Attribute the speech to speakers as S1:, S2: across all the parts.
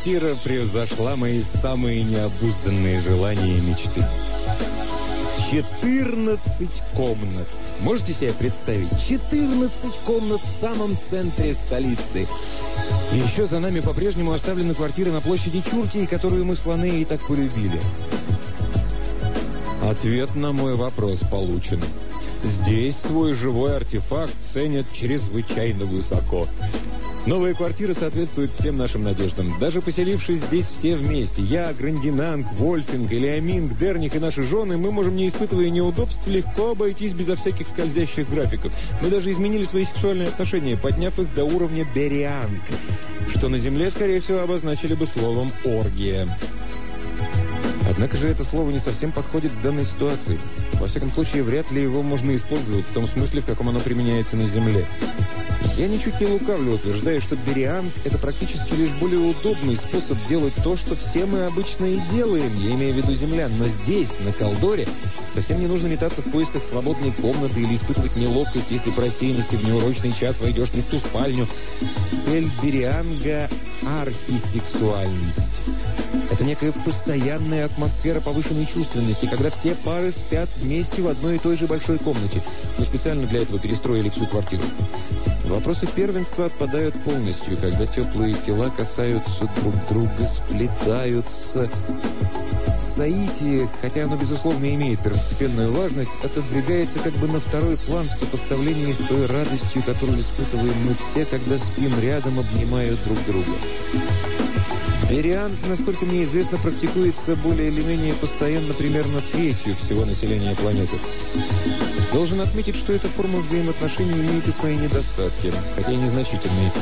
S1: квартира превзошла мои самые необузданные желания и мечты. 14 комнат. Можете себе представить? 14 комнат в самом центре столицы. И еще за нами по-прежнему оставлена квартира на площади Чуртии, которую мы слоны и так полюбили. Ответ на мой вопрос получен. Здесь свой живой артефакт ценят чрезвычайно высоко. Новая квартира соответствует всем нашим надеждам. Даже поселившись здесь все вместе, я, Грандинанг, Вольфинг, Элиаминг, Дерник и наши жены, мы можем, не испытывая неудобств, легко обойтись безо всяких скользящих графиков. Мы даже изменили свои сексуальные отношения, подняв их до уровня Берианг, что на Земле, скорее всего, обозначили бы словом «оргия». Однако же это слово не совсем подходит к данной ситуации. Во всяком случае, вряд ли его можно использовать в том смысле, в каком оно применяется на Земле. Я ничуть не лукавлю, утверждая, что берианг – это практически лишь более удобный способ делать то, что все мы обычно и делаем, я имею в виду землян. Но здесь, на Колдоре, совсем не нужно метаться в поисках свободной комнаты или испытывать неловкость, если по рассеянности в неурочный час войдешь не в ту спальню. Цель берианга – архисексуальность. Это некая постоянная атмосфера повышенной чувственности, когда все пары спят вместе в одной и той же большой комнате. Мы специально для этого перестроили всю квартиру. Вопросы первенства отпадают полностью, когда теплые тела касаются друг друга, сплетаются. Соитие, хотя оно, безусловно, имеет первостепенную важность, отодвигается как бы на второй план в сопоставлении с той радостью, которую испытываем мы все, когда спим рядом, обнимая друг друга. Бериант, насколько мне известно, практикуется более или менее постоянно примерно третью всего населения планеты. Должен отметить, что эта форма взаимоотношений имеет и свои недостатки, хотя и незначительные.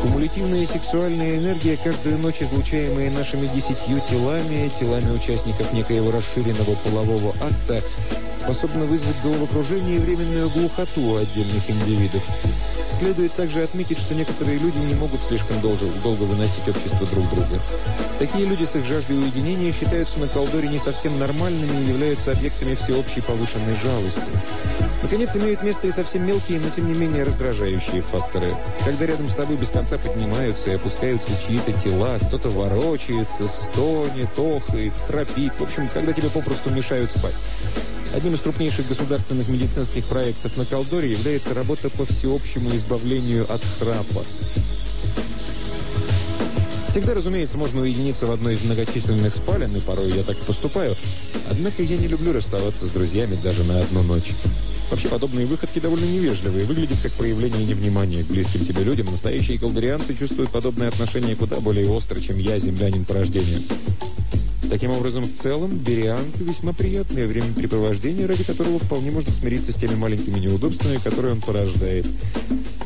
S1: Кумулятивная сексуальная энергия, каждую ночь излучаемая нашими десятью телами, телами участников некоего расширенного полового акта, способна вызвать головокружение и временную глухоту у отдельных индивидов. Следует также отметить, что некоторые люди не могут слишком долго, долго выносить общество друг друга. Такие люди с их жаждой уединения считаются на Колдоре не совсем нормальными и являются объектами всеобщей повышенной жалости. Наконец, имеют место и совсем мелкие, но тем не менее раздражающие факторы. Когда рядом с тобой без конца поднимаются и опускаются чьи-то тела, кто-то ворочается, стонет, охает, храпит. В общем, когда тебе попросту мешают спать. Одним из крупнейших государственных медицинских проектов на Колдоре является работа по всеобщему избавлению от храпа. Всегда, разумеется, можно уединиться в одной из многочисленных спален, и порой я так поступаю. Однако я не люблю расставаться с друзьями даже на одну ночь. Вообще, подобные выходки довольно невежливые, выглядят как проявление невнимания к близким тебе людям. Настоящие колдерианцы чувствуют подобное отношение куда более остро, чем я, землянин по рождению. Таким образом, в целом, Берианг – весьма приятное времяпрепровождение, ради которого вполне можно смириться с теми маленькими неудобствами, которые он порождает.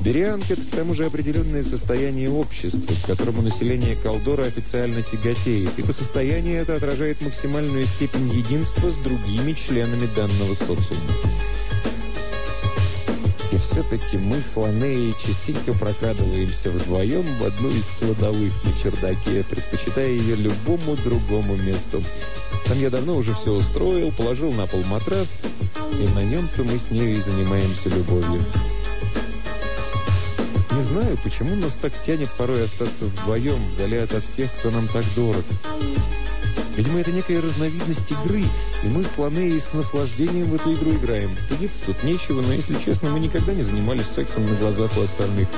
S1: Берианг – это, к тому же, определенное состояние общества, к которому население Калдора официально тяготеет, и по состоянию это отражает максимальную степень единства с другими членами данного социума. И все-таки мы, слоны, частенько прокрадываемся вдвоем в одну из кладовых на чердаке, предпочитая ее любому другому месту. Там я давно уже все устроил, положил на пол матрас, и на нем-то мы с ней и занимаемся любовью. Не знаю, почему нас так тянет порой остаться вдвоем, вдали от всех, кто нам так дорог. Видимо, это некая разновидность игры, и мы, слоны, с наслаждением в эту игру играем. Стыдиться тут нечего, но, если честно, мы никогда не занимались сексом на глазах у остальных.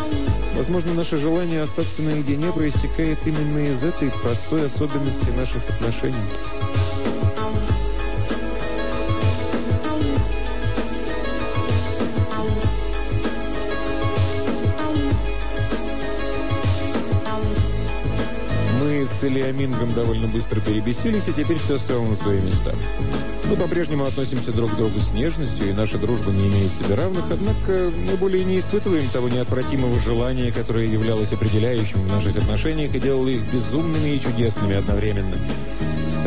S1: Возможно, наше желание остаться наедине проистекает именно из этой простой особенности наших отношений. С Ильямингом довольно быстро перебесились, и теперь все стало на свои места. Мы по-прежнему относимся друг к другу с нежностью, и наша дружба не имеет себе равных, однако мы более не испытываем того неотвратимого желания, которое являлось определяющим в наших отношениях и делало их безумными и чудесными одновременно.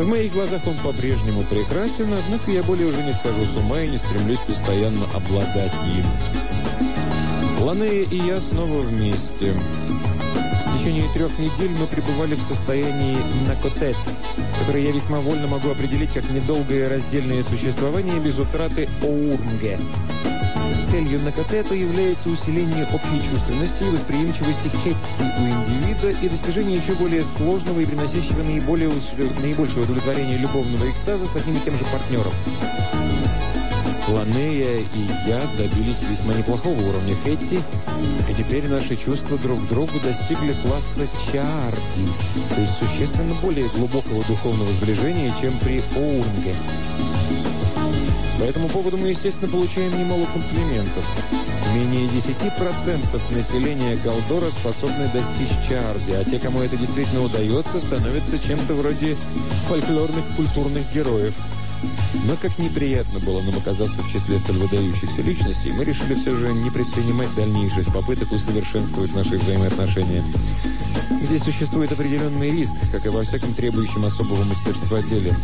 S1: В моих глазах он по-прежнему прекрасен, однако я более уже не схожу с ума и не стремлюсь постоянно обладать им. Ланея и я снова вместе течение трех недель мы пребывали в состоянии накотет, которое я весьма вольно могу определить как недолгое раздельное существование без утраты оурнге. целью НКТ, то является усиление общей чувственности и восприимчивости хетти у индивида и достижение еще более сложного и приносящего наиболее, наибольшее удовлетворение любовного экстаза с одним и тем же партнером. Ланея и я добились весьма неплохого уровня Хетти, и теперь наши чувства друг к другу достигли класса Чарди, то есть существенно более глубокого духовного сближения, чем при Оунге. По этому поводу мы, естественно, получаем немало комплиментов. Менее 10% населения Галдора способны достичь Чарди, а те, кому это действительно удается, становятся чем-то вроде фольклорных культурных героев – но как неприятно было нам оказаться в числе столь выдающихся личностей, мы решили все же не предпринимать дальнейших попыток усовершенствовать наши взаимоотношения. Здесь существует определенный риск, как и во всяком требующем особого мастерства деле.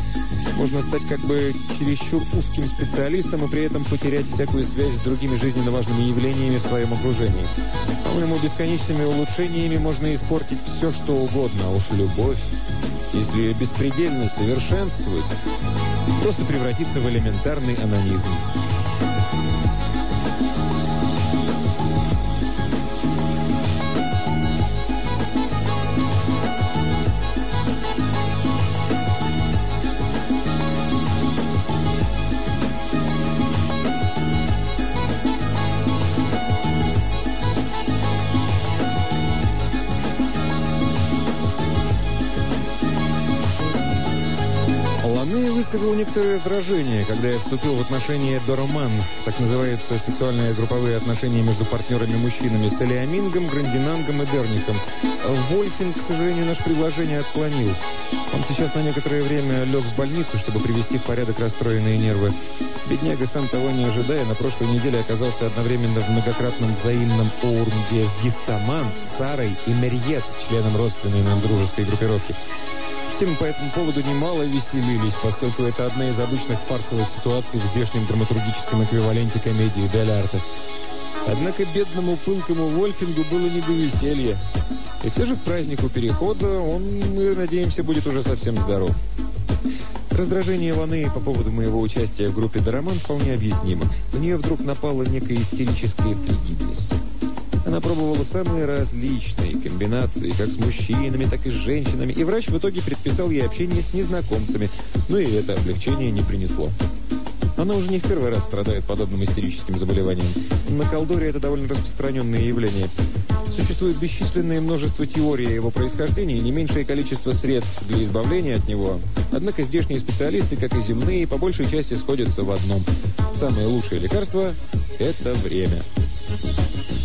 S1: Можно стать как бы чересчур узким специалистом и при этом потерять всякую связь с другими жизненно важными явлениями в своем окружении. По-моему, бесконечными улучшениями можно испортить все, что угодно, а уж любовь, если ее беспредельно совершенствовать, просто превратится в элементарный анонизм. Некоторое раздражение, когда я вступил в отношения Дороман, так называются сексуальные групповые отношения между партнерами-мужчинами, с Элиамингом, Грандинангом и Дернихом. Вольфинг, к сожалению, наше предложение отклонил. Он сейчас на некоторое время лег в больницу, чтобы привести в порядок расстроенные нервы. Бедняга, сам того не ожидая, на прошлой неделе оказался одновременно в многократном взаимном оурмге с Гистаман, Сарой и Мерьет, членом родственной нам дружеской группировки. Все мы по этому поводу немало веселились, поскольку это одна из обычных фарсовых ситуаций в здешнем драматургическом эквиваленте комедии Дель Арте. Однако бедному пылкому Вольфингу было не до веселья. И все же к празднику перехода он, мы надеемся, будет уже совсем здоров. Раздражение Ваны по поводу моего участия в группе «Дороман» вполне объяснимо. У нее вдруг напала некая истерическая фригидность. Она пробовала самые различные комбинации, как с мужчинами, так и с женщинами, и врач в итоге предписал ей общение с незнакомцами, но и это облегчение не принесло. Она уже не в первый раз страдает подобным истерическим заболеванием. На Колдоре это довольно распространенное явление. Существует бесчисленное множество теорий о его происхождении и не меньшее количество средств для избавления от него. Однако здешние специалисты, как и земные, по большей части сходятся в одном. Самое лучшее лекарство – это время.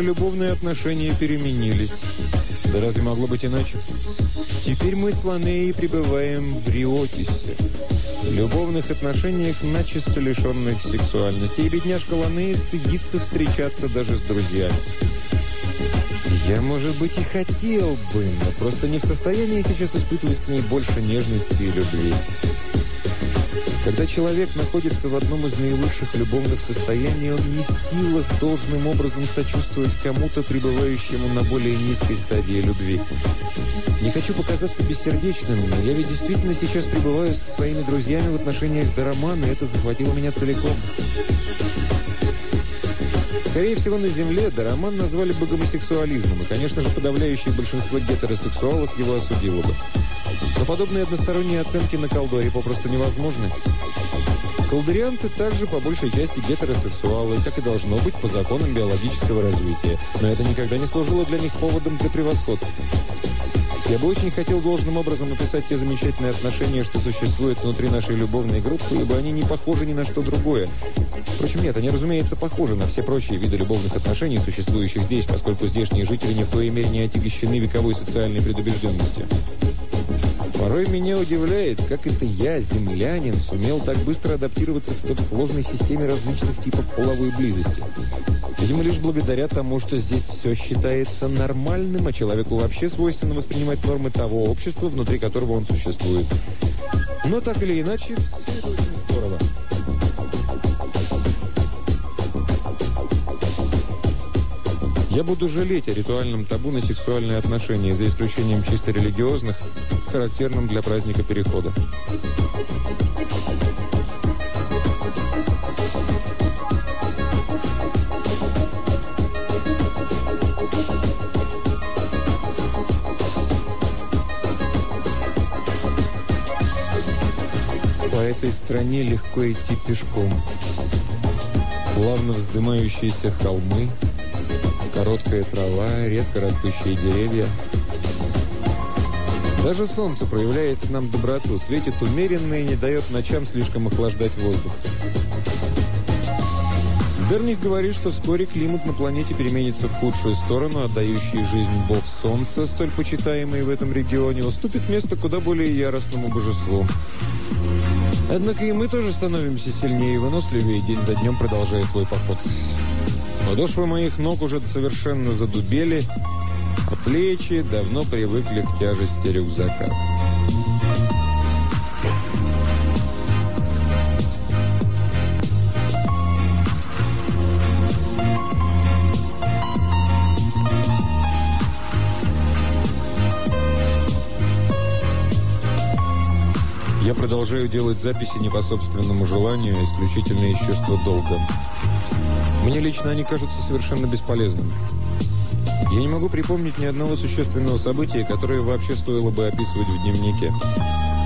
S1: Наши любовные отношения переменились. Да разве могло быть иначе? Теперь мы с Ланеей пребываем в Риотисе. В любовных отношениях начисто лишенных сексуальности. И бедняжка Ланея стыдится встречаться даже с друзьями. Я, может быть, и хотел бы, но просто не в состоянии сейчас испытывать к ней больше нежности и любви. Когда человек находится в одном из наивысших любовных состояний, он не в силах должным образом сочувствовать кому-то, пребывающему на более низкой стадии любви. Не хочу показаться бессердечным, но я ведь действительно сейчас пребываю со своими друзьями в отношениях до романа, и это захватило меня целиком. Скорее всего, на Земле Дороман назвали бы гомосексуализмом, и, конечно же, подавляющее большинство гетеросексуалов его осудило бы. Но подобные односторонние оценки на колдоре попросту невозможны. Колдерианцы также по большей части гетеросексуалы, как и должно быть по законам биологического развития. Но это никогда не служило для них поводом для превосходства. Я бы очень хотел должным образом описать те замечательные отношения, что существуют внутри нашей любовной группы, ибо они не похожи ни на что другое. Впрочем, нет, они, разумеется, похожи на все прочие виды любовных отношений, существующих здесь, поскольку здешние жители ни в той мере не отягощены вековой социальной предубежденностью. Порой меня удивляет, как это я, землянин, сумел так быстро адаптироваться к столь сложной системе различных типов половой близости. Видимо, лишь благодаря тому, что здесь все считается нормальным, а человеку вообще свойственно воспринимать нормы того общества, внутри которого он существует. Но так или иначе, все это очень здорово. Я буду жалеть о ритуальном табу на сексуальные отношения, за исключением чисто религиозных, характерным для праздника Перехода. По этой стране легко идти пешком. Плавно вздымающиеся холмы – Короткая трава, редко растущие деревья. Даже солнце проявляет к нам доброту, светит умеренно и не дает ночам слишком охлаждать воздух. Дерних говорит, что вскоре климат на планете переменится в худшую сторону, отдающий жизнь бог Солнца, столь почитаемый в этом регионе, уступит место куда более яростному божеству. Однако и мы тоже становимся сильнее и выносливее, день за днем продолжая свой поход. Подошвы моих ног уже совершенно задубели, плечи давно привыкли к тяжести рюкзака. Я продолжаю делать записи не по собственному желанию, а исключительно из чувства долга. Мне лично они кажутся совершенно бесполезными. Я не могу припомнить ни одного существенного события, которое вообще стоило бы описывать в дневнике.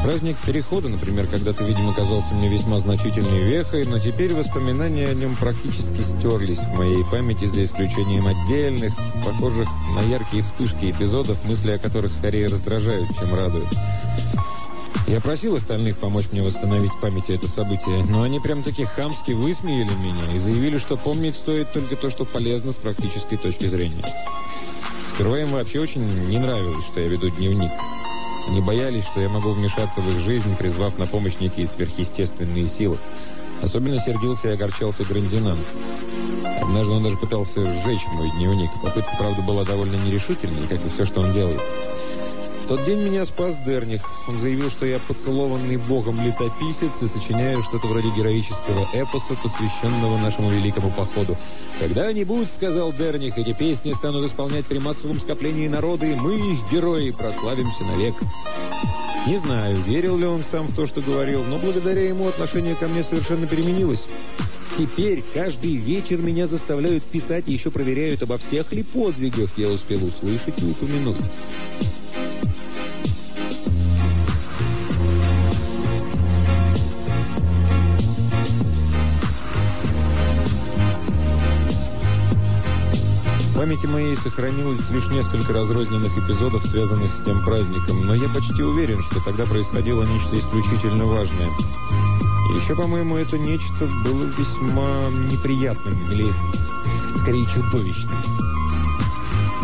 S1: Праздник Перехода, например, когда-то, видимо, казался мне весьма значительной вехой, но теперь воспоминания о нем практически стерлись в моей памяти, за исключением отдельных, похожих на яркие вспышки эпизодов, мысли о которых скорее раздражают, чем радуют. Я просил остальных помочь мне восстановить в памяти это событие, но они прям-таки хамски высмеяли меня и заявили, что помнить стоит только то, что полезно с практической точки зрения. Сперва им вообще очень не нравилось, что я веду дневник. Они боялись, что я могу вмешаться в их жизнь, призвав на помощь некие сверхъестественные силы. Особенно сердился и огорчался Грандинант. Однажды он даже пытался сжечь мой дневник. Попытка, правда, была довольно нерешительной, как и все, что он делает. В тот день меня спас Дерних. Он заявил, что я поцелованный богом летописец и сочиняю что-то вроде героического эпоса, посвященного нашему великому походу. «Когда-нибудь, — сказал Дерних, — эти песни станут исполнять при массовом скоплении народа, и мы, их герои, прославимся навек». Не знаю, верил ли он сам в то, что говорил, но благодаря ему отношение ко мне совершенно переменилось. Теперь каждый вечер меня заставляют писать и еще проверяют, обо всех ли подвигах я успел услышать и упомянуть. Памяти моей сохранилось лишь несколько разрозненных эпизодов, связанных с тем праздником, но я почти уверен, что тогда происходило нечто исключительно важное. И еще, по-моему, это нечто было весьма неприятным, или скорее чудовищным.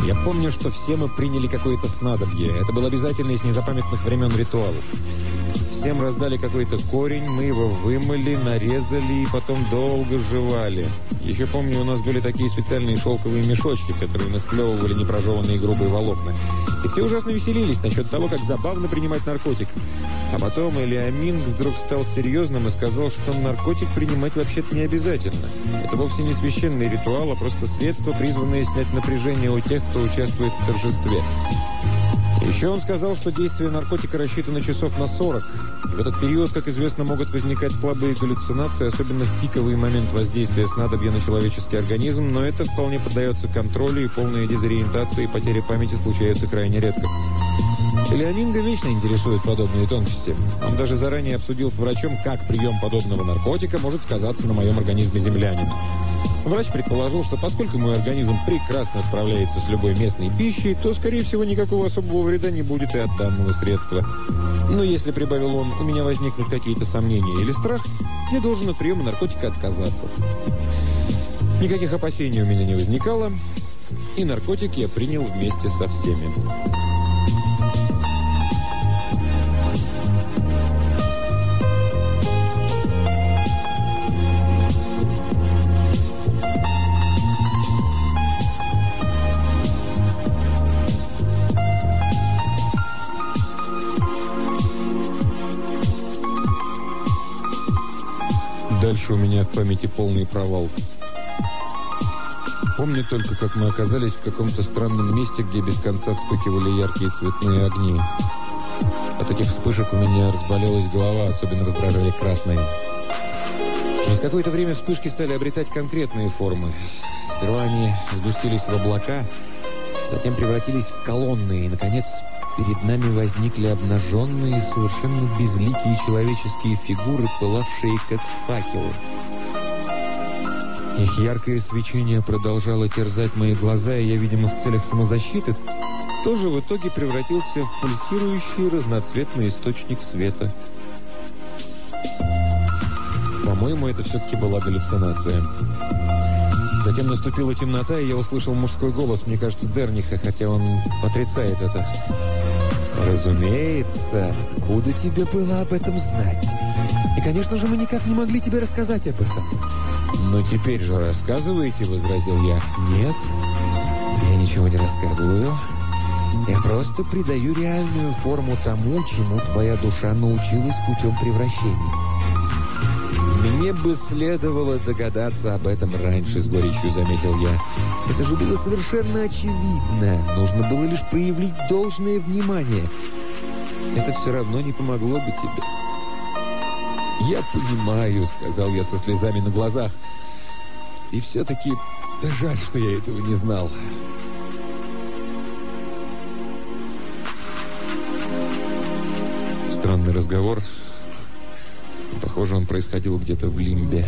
S1: Я помню, что все мы приняли какое-то снадобье. Это был обязательный из незапамятных времен ритуал. Всем раздали какой-то корень, мы его вымыли, нарезали и потом долго жевали. Еще помню, у нас были такие специальные шелковые мешочки, которые мы сплевывали непрожеванные грубые волокна. И все ужасно веселились насчет того, как забавно принимать наркотик. А потом Элиамин вдруг стал серьезным и сказал, что наркотик принимать вообще-то не обязательно. Это вовсе не священный ритуал, а просто средство, призванное снять напряжение у тех, кто участвует в торжестве. Еще он сказал, что действие наркотика рассчитано часов на 40. И в этот период, как известно, могут возникать слабые галлюцинации, особенно в пиковый момент воздействия снадобья на человеческий организм, но это вполне поддается контролю, и полная дезориентация и потеря памяти случаются крайне редко. Леоминго вечно интересует подобные тонкости. Он даже заранее обсудил с врачом, как прием подобного наркотика может сказаться на моем организме землянина. Врач предположил, что поскольку мой организм прекрасно справляется с любой местной пищей, то, скорее всего, никакого особого вреда не будет и от данного средства. Но если, прибавил он, у меня возникнут какие-то сомнения или страх, я должен от приема наркотика отказаться. Никаких опасений у меня не возникало, и наркотик я принял вместе со всеми. В памяти полный провал. Помню только, как мы оказались в каком-то странном месте, где без конца вспыхивали яркие цветные огни. От этих вспышек у меня разболелась голова, особенно раздражали красные. Через какое-то время вспышки стали обретать конкретные формы. Сперва они сгустились в облака, затем превратились в колонны, и, наконец, перед нами возникли обнаженные, совершенно безликие человеческие фигуры, пылавшие как факелы. Их яркое свечение продолжало терзать мои глаза, и я, видимо, в целях самозащиты тоже в итоге превратился в пульсирующий разноцветный источник света. По-моему, это все-таки была галлюцинация. Затем наступила темнота, и я услышал мужской голос, мне кажется, Дерниха, хотя он отрицает это. «Разумеется, откуда тебе было об этом знать? И, конечно же, мы никак не могли тебе рассказать об этом». «Но теперь же рассказываете», — возразил я. «Нет, я ничего не рассказываю. Я просто придаю реальную форму тому, чему твоя душа научилась путем превращения». «Мне бы следовало догадаться об этом раньше», — с горечью заметил я. «Это же было совершенно очевидно. Нужно было лишь проявить должное внимание. Это все равно не помогло бы тебе». «Я понимаю», — сказал я со слезами на глазах. «И все-таки жаль, что я этого не знал». Странный разговор. Похоже, он происходил где-то в Лимбе.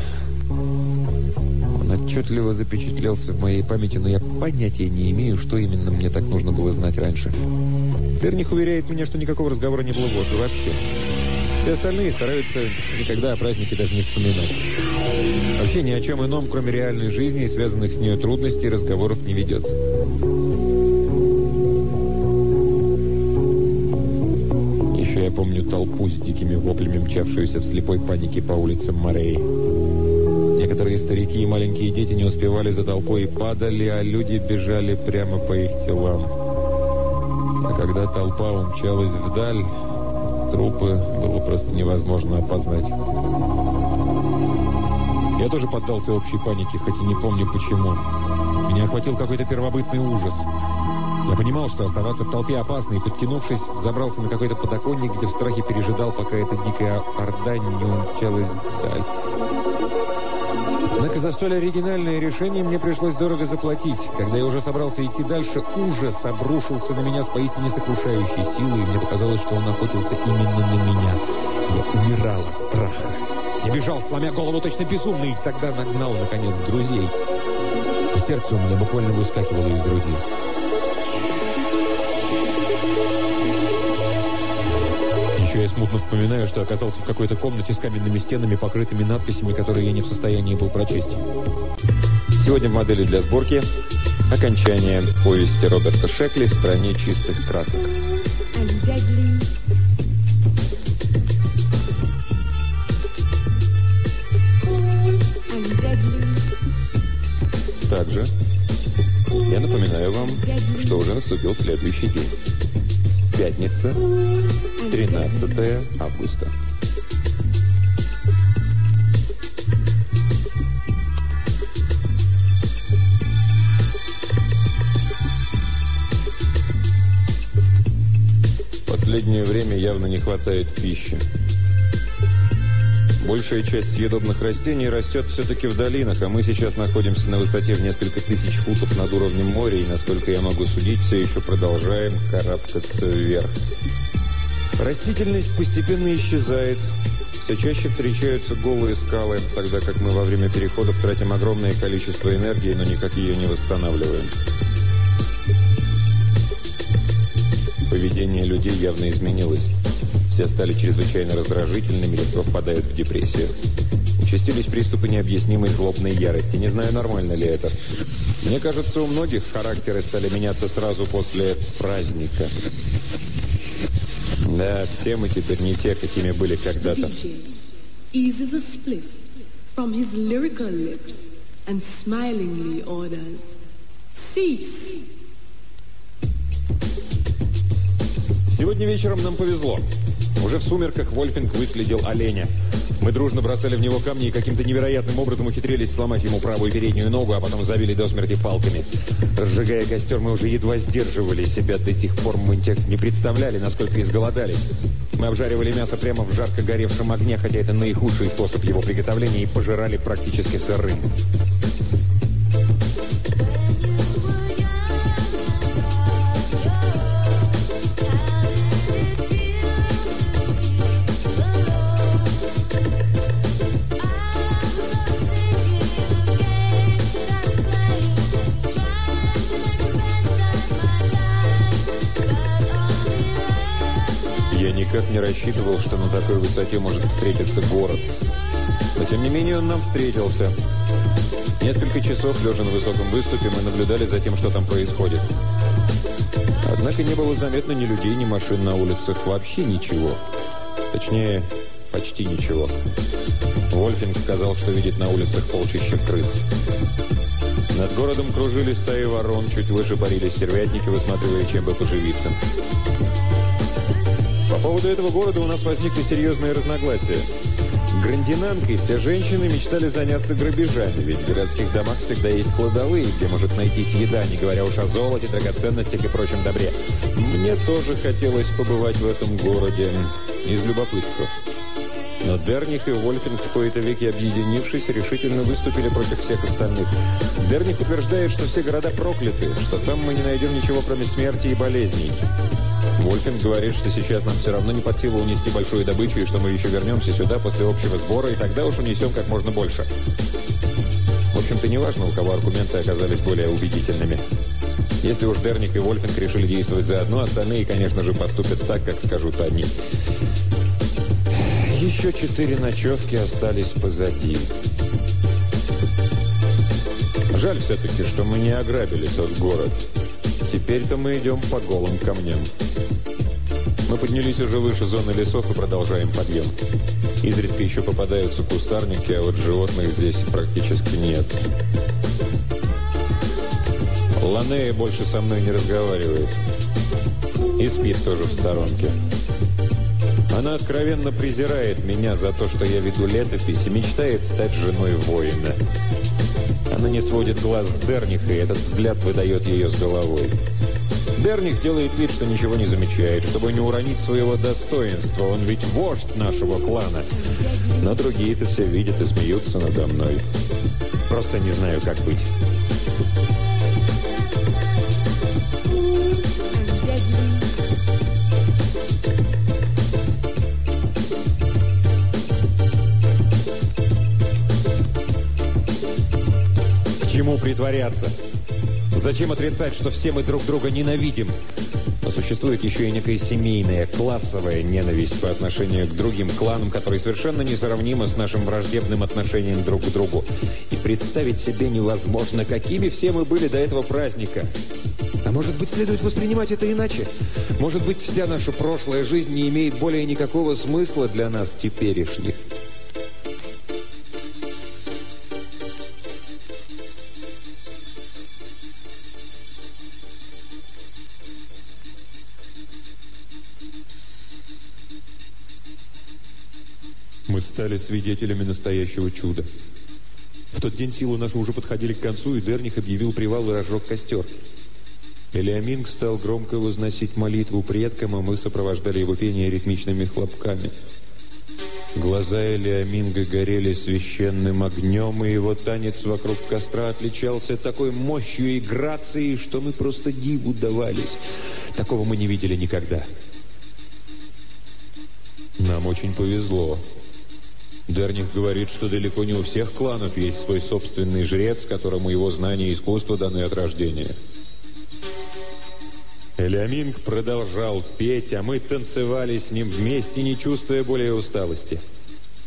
S1: Он отчетливо запечатлелся в моей памяти, но я понятия не имею, что именно мне так нужно было знать раньше. Терних уверяет меня, что никакого разговора не было вот вообще. Все остальные стараются никогда о празднике даже не вспоминать. Вообще ни о чем ином, кроме реальной жизни и связанных с ней трудностей, разговоров не ведется. Помню толпу с дикими воплями, мчавшуюся в слепой панике по улицам Морей. Некоторые старики и маленькие дети не успевали за толпой и падали, а люди бежали прямо по их телам. А когда толпа умчалась вдаль, Трупы было просто невозможно опознать. Я тоже поддался общей панике, хоть и не помню почему. Меня охватил какой-то первобытный ужас. Я понимал, что оставаться в толпе опасно, и, подтянувшись, забрался на какой-то подоконник, где в страхе пережидал, пока эта дикая орда не умчалась вдаль. Однако за столь оригинальное решение мне пришлось дорого заплатить. Когда я уже собрался идти дальше, ужас обрушился на меня с поистине сокрушающей силой, и мне показалось, что он охотился именно на меня. Я умирал от страха. Я бежал, сломя голову точно безумный, и тогда нагнал, наконец, друзей. И сердце у меня буквально выскакивало из груди. Еще я смутно вспоминаю, что оказался в какой-то комнате с каменными стенами, покрытыми надписями, которые я не в состоянии был прочесть. Сегодня в модели для сборки окончание повести Роберта Шекли в стране чистых красок. Также я напоминаю вам, что уже наступил следующий день. Пятница, 13 августа. Последнее время явно не хватает пищи. Большая часть съедобных растений растет все-таки в долинах, а мы сейчас находимся на высоте в несколько тысяч футов над уровнем моря, и, насколько я могу судить, все еще продолжаем карабкаться вверх. Растительность постепенно исчезает. Все чаще встречаются голые скалы, тогда как мы во время переходов тратим огромное количество энергии, но никак ее не восстанавливаем. Поведение людей явно изменилось. Все стали чрезвычайно раздражительными, легко впадают в депрессию. Участились приступы необъяснимой злобной ярости. Не знаю, нормально ли это. Мне кажется, у многих характеры стали меняться сразу после праздника. Да, все мы теперь не те, какими были когда-то. eases a spliff from his lyrical lips and smilingly orders, Cease! Сегодня вечером нам повезло. Уже в сумерках Вольфинг выследил оленя. Мы дружно бросали в него камни и каким-то невероятным образом ухитрились сломать ему правую переднюю ногу, а потом забили до смерти палками. Разжигая костер, мы уже едва сдерживали себя. До тех пор мы не представляли, насколько изголодались. Мы обжаривали мясо прямо в жарко горевшем огне, хотя это наихудший способ его приготовления, и пожирали практически сырым. Не рассчитывал, что на такой высоте может встретиться город. Но, тем не менее, он нам встретился. Несколько часов, лежа на высоком выступе, мы наблюдали за тем, что там происходит. Однако не было заметно ни людей, ни машин на улицах. Вообще ничего. Точнее, почти ничего. Вольфинг сказал, что видит на улицах полчища крыс. Над городом кружили стаи ворон, чуть выше парили стервятники, высматривая, чем бы поживиться. По поводу этого города у нас возникли серьезные разногласия. Грандинанкой все женщины мечтали заняться грабежами, ведь в городских домах всегда есть кладовые, где может найтись еда, не говоря уж о золоте, драгоценностях и прочем добре. Мне тоже хотелось побывать в этом городе из любопытства. Но Дерних и Вольфинг в кои-то веки объединившись, решительно выступили против всех остальных. Дерних утверждает, что все города прокляты, что там мы не найдем ничего, кроме смерти и болезней. Вольфинг говорит, что сейчас нам все равно не под силу унести большую добычу, и что мы еще вернемся сюда после общего сбора, и тогда уж унесем как можно больше. В общем-то, неважно, у кого аргументы оказались более убедительными. Если уж Дерник и Вольфинг решили действовать заодно, остальные, конечно же, поступят так, как скажут они. Еще четыре ночевки остались позади. Жаль все-таки, что мы не ограбили тот город. Теперь-то мы идем по голым камням. Мы поднялись уже выше зоны лесов и продолжаем подъем. Изредка еще попадаются кустарники, а вот животных здесь практически нет. Ланея больше со мной не разговаривает. И спит тоже в сторонке. Она откровенно презирает меня за то, что я веду летопись и мечтает стать женой воина. Она не сводит глаз с Дерниха, и этот взгляд выдает ее с головой. Дерних делает вид, что ничего не замечает, чтобы не уронить своего достоинства. Он ведь вождь нашего клана. Но другие-то все видят и смеются надо мной. Просто не знаю, как быть. Притворяться? Зачем отрицать, что все мы друг друга ненавидим? Но существует еще и некая семейная, классовая ненависть по отношению к другим кланам, которые совершенно несравнимы с нашим враждебным отношением друг к другу. И представить себе невозможно, какими все мы были до этого праздника. А может быть, следует воспринимать это иначе? Может быть, вся наша прошлая жизнь не имеет более никакого смысла для нас теперешних? Стали свидетелями настоящего чуда. В тот день силы наши уже подходили к концу, и Дерних объявил привал и разжег костер. Элиаминг стал громко возносить молитву предкам, а мы сопровождали его пение ритмичными хлопками. Глаза Элиаминга горели священным огнем, и его танец вокруг костра отличался такой мощью и грацией, что мы просто диву давались. Такого мы не видели никогда. Нам очень повезло. Дерних говорит, что далеко не у всех кланов есть свой собственный жрец, которому его знания и искусство даны от рождения. Элеаминг продолжал петь, а мы танцевали с ним вместе, не чувствуя более усталости.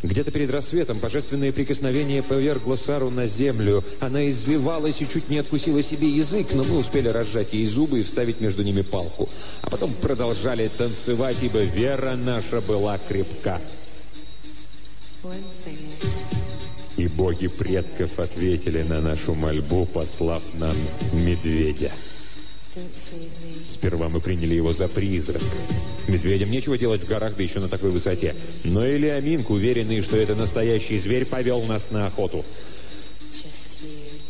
S1: Где-то перед рассветом божественное прикосновение повергло Сару на землю. Она извивалась и чуть не откусила себе язык, но мы успели разжать ей зубы и вставить между ними палку. А потом продолжали танцевать, ибо вера наша была крепка. И боги предков ответили на нашу мольбу, послав нам медведя. Сперва мы приняли его за призрак. Медведям нечего делать в горах, да еще на такой высоте. Но Илиаминк, уверенный, что это настоящий зверь, повел нас на охоту.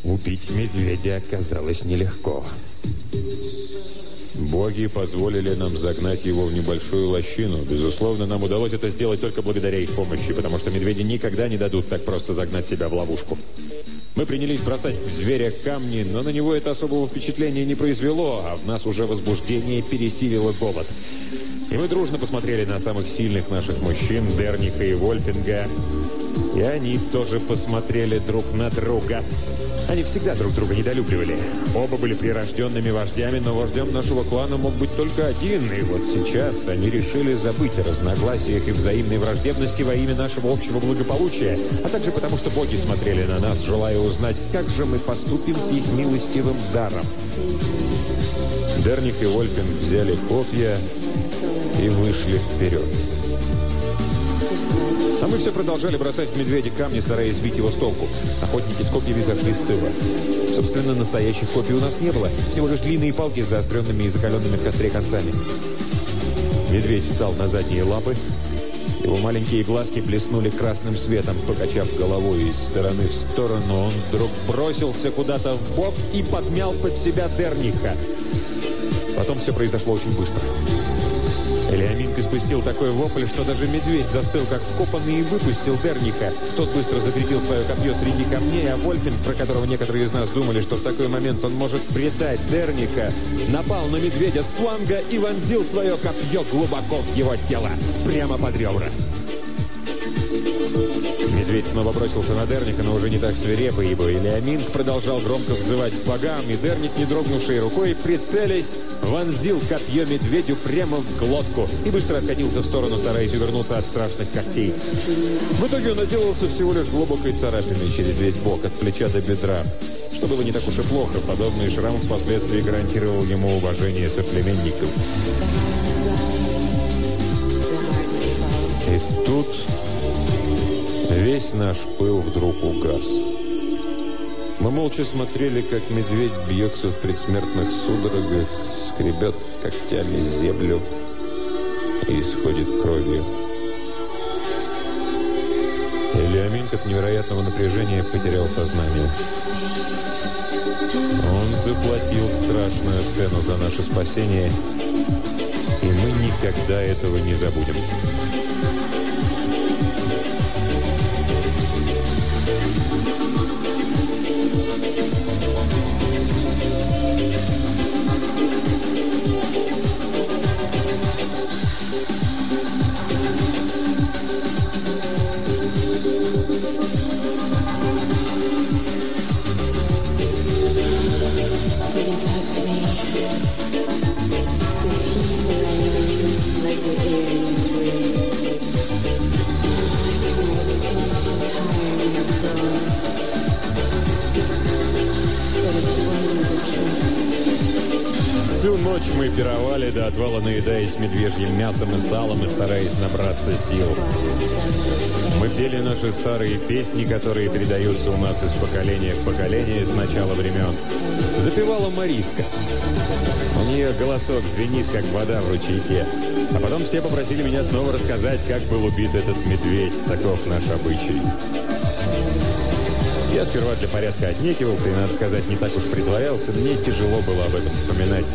S1: Убить медведя оказалось нелегко. Боги позволили нам загнать его в небольшую лощину. Безусловно, нам удалось это сделать только благодаря их помощи, потому что медведи никогда не дадут так просто загнать себя в ловушку. Мы принялись бросать в зверя камни, но на него это особого впечатления не произвело, а в нас уже возбуждение пересилило голод. И мы дружно посмотрели на самых сильных наших мужчин, Дерника и Вольфинга. И они тоже посмотрели друг на друга. Они всегда друг друга недолюбливали. Оба были прирожденными вождями, но вождем нашего клана мог быть только один. И вот сейчас они решили забыть о разногласиях и взаимной враждебности во имя нашего общего благополучия, а также потому, что боги смотрели на нас, желая узнать, как же мы поступим с их милостивым даром. Дерник и Вольфинг взяли копья и вышли вперед. А мы все продолжали бросать в медведя камни, стараясь сбить его с толку. Охотники с копьями зашли с тыла. Собственно, настоящих копий у нас не было. Всего лишь длинные палки с заостренными и закаленными в костре концами. Медведь встал на задние лапы. Его маленькие глазки блеснули красным светом. Покачав головой из стороны в сторону, он вдруг бросился куда-то в бок и подмял под себя Дерниха. Потом все произошло очень быстро. Элеоминка спустил такой вопль, что даже медведь застыл как вкопанный и выпустил Дерника. Тот быстро закрепил свое копье среди камней, а Вольфин, про которого некоторые из нас думали, что в такой момент он может предать Дерника, напал на медведя с фланга и вонзил свое копье глубоко в его тело, прямо под ребра. Медведь снова бросился на Дерника, но уже не так свирепо, ибо Илиаминг продолжал громко взывать к богам, и Дерник, не дрогнувшей рукой, прицелясь, вонзил копье медведю прямо в глотку и быстро откатился в сторону, стараясь увернуться от страшных когтей. В итоге он отделался всего лишь глубокой царапиной через весь бок, от плеча до бедра, что было не так уж и плохо. Подобный шрам впоследствии гарантировал ему уважение соплеменников. И тут Весь наш пыл вдруг угас. Мы молча смотрели, как медведь бьется в предсмертных судорогах, скребет когтями землю и исходит кровью. Элиаминт от невероятного напряжения потерял сознание. Он заплатил страшную цену за наше спасение, и мы никогда этого не забудем. Отвала наедаясь медвежьим мясом и салом и стараясь набраться сил. Мы пели наши старые песни, которые передаются у нас из поколения в поколение с начала времен. Запевала Мариска. У нее голосок звенит, как вода в ручейке. А потом все попросили меня снова рассказать, как был убит этот медведь. Таков наш обычай. Я сперва для порядка отнекивался и, надо сказать, не так уж притворялся. Мне тяжело было об этом вспоминать.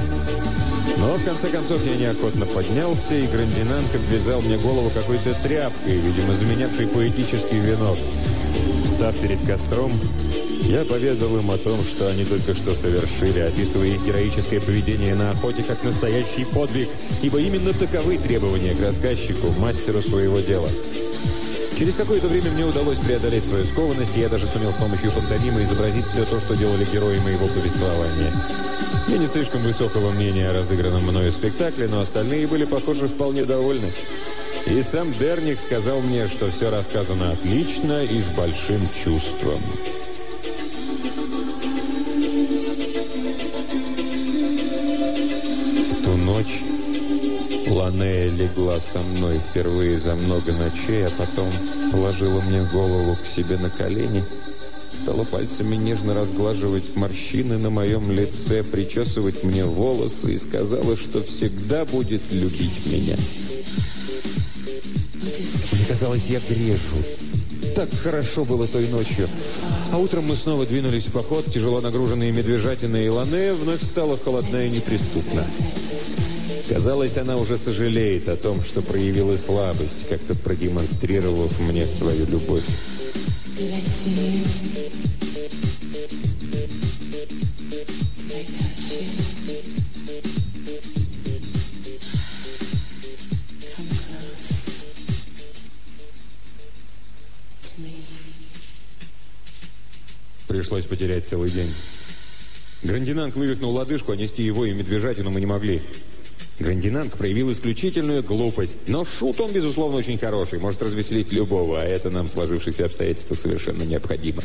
S1: Но в конце концов я неохотно поднялся, и Грандинанг обвязал мне голову какой-то тряпкой, видимо, заменявшей поэтический венок. Встав перед костром, я поведал им о том, что они только что совершили, описывая их героическое поведение на охоте как настоящий подвиг, ибо именно таковы требования к рассказчику, мастеру своего дела. Через какое-то время мне удалось преодолеть свою скованность, и я даже сумел с помощью пантомимы изобразить все то, что делали герои моего повествования. Я не слишком высокого мнения о разыгранном мною спектакле, но остальные были, похоже, вполне довольны. И сам Дерник сказал мне, что все рассказано отлично и с большим чувством. Ланея легла со мной впервые за много ночей, а потом положила мне голову к себе на колени – стала пальцами нежно разглаживать морщины на моем лице, причесывать мне волосы и сказала, что всегда будет любить меня. Мне казалось, я грежу. Так хорошо было той ночью. А утром мы снова двинулись в поход. Тяжело нагруженные медвежатины и лане вновь стала холодна и неприступна. Казалось, она уже сожалеет о том, что проявила слабость, как-то продемонстрировав мне свою любовь. Пришлось потерять целый день. Грандинанг вывихнул лодыжку, а нести его и медвежатину мы не могли. Грандинанг проявил исключительную глупость. Но шут он, безусловно, очень хороший. Может развеселить любого, а это нам в сложившихся обстоятельствах совершенно необходимо.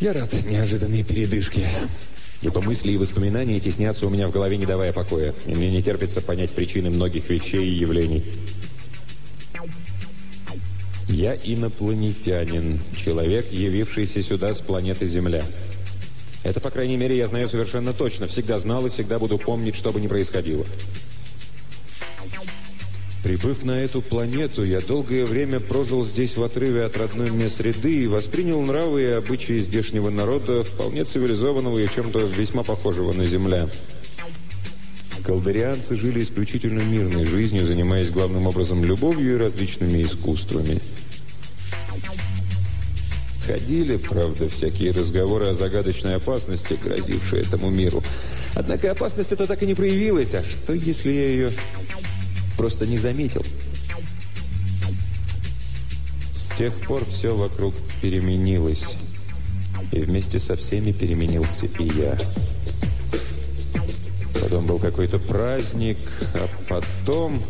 S1: Я рад неожиданной передышке. Ибо мысли и воспоминания теснятся у меня в голове, не давая покоя. И мне не терпится понять причины многих вещей и явлений. Я инопланетянин, человек, явившийся сюда с планеты Земля. Это, по крайней мере, я знаю совершенно точно. Всегда знал и всегда буду помнить, что бы ни происходило. Прибыв на эту планету, я долгое время прожил здесь в отрыве от родной мне среды и воспринял нравы и обычаи здешнего народа, вполне цивилизованного и чем-то весьма похожего на земля. Колдерианцы жили исключительно мирной жизнью, занимаясь главным образом любовью и различными искусствами – Ходили, правда, всякие разговоры о загадочной опасности, грозившей этому миру. Однако опасность эта так и не проявилась. А что, если я ее просто не заметил? С тех пор все вокруг переменилось. И вместе со всеми переменился и я. Потом был какой-то праздник, а потом...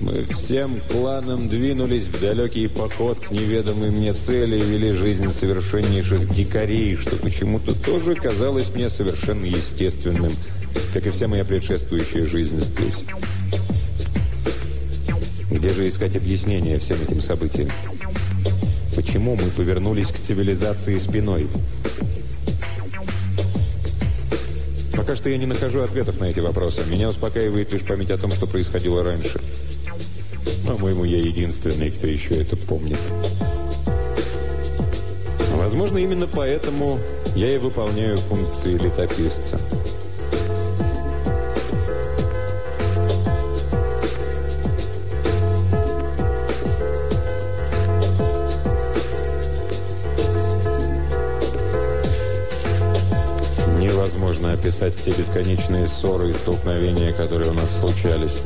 S1: Мы всем кланом двинулись в далекий поход к неведомой мне цели и вели жизнь совершеннейших дикарей, что почему-то тоже казалось мне совершенно естественным, как и вся моя предшествующая жизнь здесь. Где же искать объяснение всем этим событиям? Почему мы повернулись к цивилизации спиной? Пока что я не нахожу ответов на эти вопросы. Меня успокаивает лишь память о том, что происходило раньше. По-моему, я единственный, кто еще это помнит. Возможно, именно поэтому я и выполняю функции летописца. Невозможно описать все бесконечные ссоры и столкновения, которые у нас случались.